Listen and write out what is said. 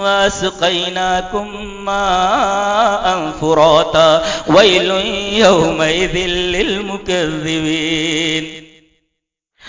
واسقيناكم ماء فراتا ويل يومئذ للمكذبين